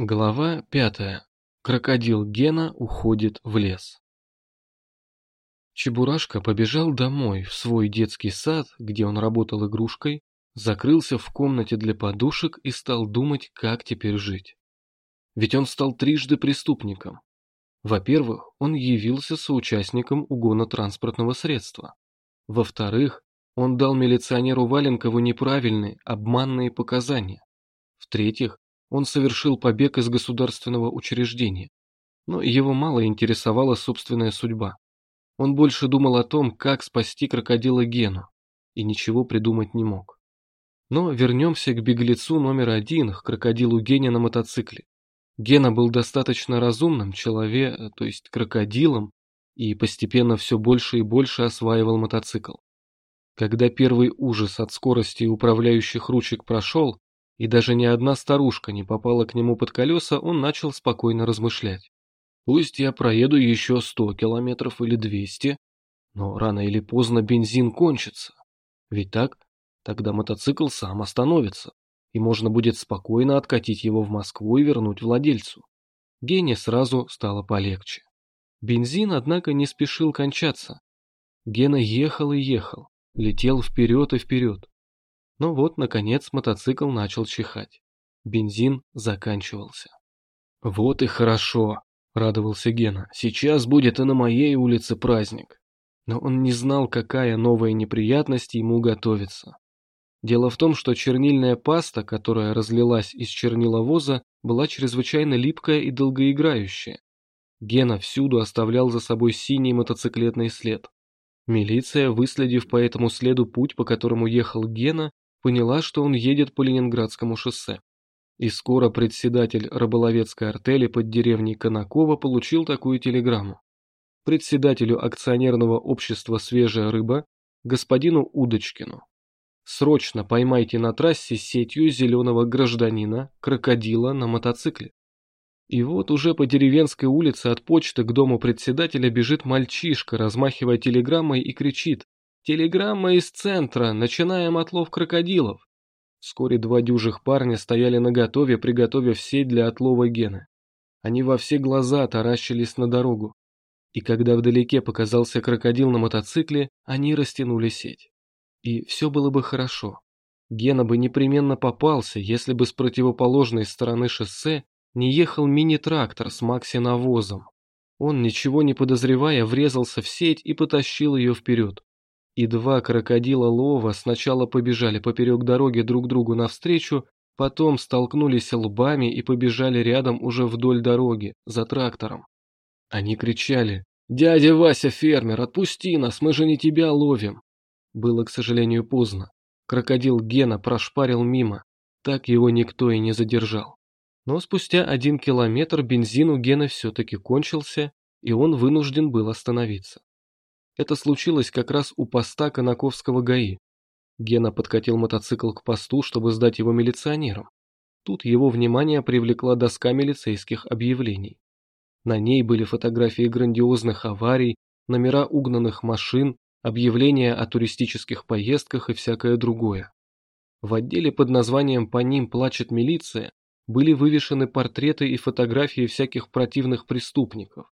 Глава пятая. Крокодил Гена уходит в лес. Чебурашка побежал домой, в свой детский сад, где он работал игрушкой, закрылся в комнате для подушек и стал думать, как теперь жить. Ведь он стал трижды преступником. Во-первых, он явился соучастником угона транспортного средства. Во-вторых, он дал милиционеру Валенкову неправильные, обманные показания. В-третьих, он совершил побег из государственного учреждения, но его мало интересовала собственная судьба. Он больше думал о том, как спасти крокодила Гену, и ничего придумать не мог. Но вернемся к беглецу номер один, к крокодилу Гене на мотоцикле. Гена был достаточно разумным человеком, то есть крокодилом, и постепенно все больше и больше осваивал мотоцикл. Когда первый ужас от скорости управляющих ручек прошел, и даже ни одна старушка не попала к нему под колеса, он начал спокойно размышлять. Пусть я проеду еще сто километров или двести, но рано или поздно бензин кончится. Ведь так? Тогда мотоцикл сам остановится, и можно будет спокойно откатить его в Москву и вернуть владельцу. Гене сразу стало полегче. Бензин, однако, не спешил кончаться. Гена ехал и ехал, летел вперед и вперед. Но вот, наконец, мотоцикл начал чихать. Бензин заканчивался. «Вот и хорошо», — радовался Гена. «Сейчас будет и на моей улице праздник». Но он не знал, какая новая неприятность ему готовится. Дело в том, что чернильная паста, которая разлилась из черниловоза, была чрезвычайно липкая и долгоиграющая. Гена всюду оставлял за собой синий мотоциклетный след. Милиция, выследив по этому следу путь, по которому ехал Гена, поняла, что он едет по Ленинградскому шоссе. И скоро председатель рыболовецкой артели под деревней Конакова получил такую телеграмму. Председателю акционерного общества «Свежая рыба» господину Удочкину. Срочно поймайте на трассе сетью зеленого гражданина, крокодила на мотоцикле. И вот уже по деревенской улице от почты к дому председателя бежит мальчишка, размахивая телеграммой и кричит Телеграмма из центра, начинаем отлов крокодилов. Вскоре два дюжих парня стояли наготове, приготовив сеть для отлова Гены. Они во все глаза таращились на дорогу. И когда вдалеке показался крокодил на мотоцикле, они растянули сеть. И все было бы хорошо. Гена бы непременно попался, если бы с противоположной стороны шоссе не ехал мини-трактор с макси-навозом. Он, ничего не подозревая, врезался в сеть и потащил ее вперед и два крокодила лова сначала побежали поперек дороги друг другу навстречу, потом столкнулись лбами и побежали рядом уже вдоль дороги, за трактором. Они кричали «Дядя Вася, фермер, отпусти нас, мы же не тебя ловим!» Было, к сожалению, поздно. Крокодил Гена прошпарил мимо, так его никто и не задержал. Но спустя один километр бензин у Гена все-таки кончился, и он вынужден был остановиться. Это случилось как раз у поста Конаковского ГАИ. Гена подкатил мотоцикл к посту, чтобы сдать его милиционерам. Тут его внимание привлекла доска милицейских объявлений. На ней были фотографии грандиозных аварий, номера угнанных машин, объявления о туристических поездках и всякое другое. В отделе под названием «По ним плачет милиция» были вывешены портреты и фотографии всяких противных преступников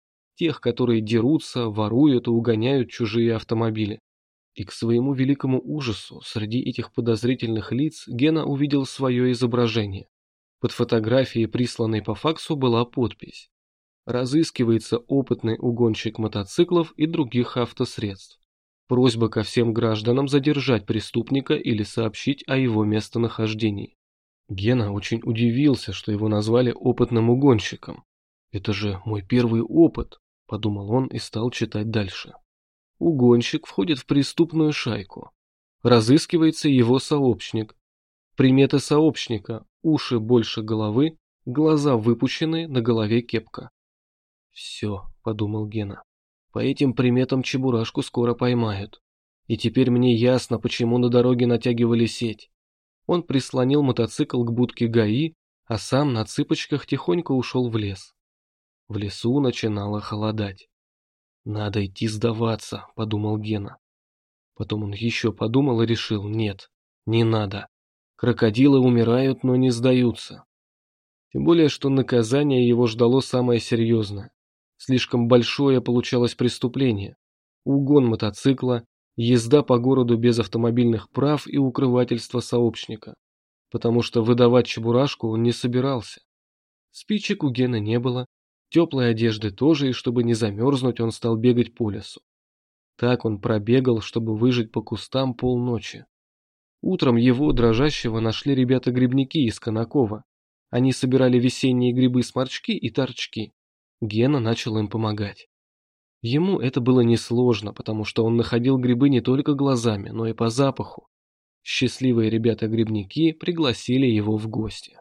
тех, которые дерутся, воруют и угоняют чужие автомобили. И к своему великому ужасу среди этих подозрительных лиц Гена увидел свое изображение. Под фотографией, присланной по факсу, была подпись. Разыскивается опытный угонщик мотоциклов и других автосредств. Просьба ко всем гражданам задержать преступника или сообщить о его местонахождении. Гена очень удивился, что его назвали опытным угонщиком. Это же мой первый опыт, подумал он и стал читать дальше. Угонщик входит в преступную шайку. Разыскивается его сообщник. Приметы сообщника – уши больше головы, глаза выпущены, на голове кепка. «Все», – подумал Гена, – «по этим приметам Чебурашку скоро поймают. И теперь мне ясно, почему на дороге натягивали сеть». Он прислонил мотоцикл к будке ГАИ, а сам на цыпочках тихонько ушел в лес. В лесу начинало холодать. «Надо идти сдаваться», — подумал Гена. Потом он еще подумал и решил, нет, не надо. Крокодилы умирают, но не сдаются. Тем более, что наказание его ждало самое серьезное. Слишком большое получалось преступление. Угон мотоцикла, езда по городу без автомобильных прав и укрывательство сообщника. Потому что выдавать чебурашку он не собирался. Спичек у Гена не было, теплой одежды тоже, и чтобы не замерзнуть, он стал бегать по лесу. Так он пробегал, чтобы выжить по кустам полночи. Утром его, дрожащего, нашли ребята-грибники из Конакова. Они собирали весенние грибы-сморчки и торчки. Гена начал им помогать. Ему это было несложно, потому что он находил грибы не только глазами, но и по запаху. Счастливые ребята-грибники пригласили его в гости.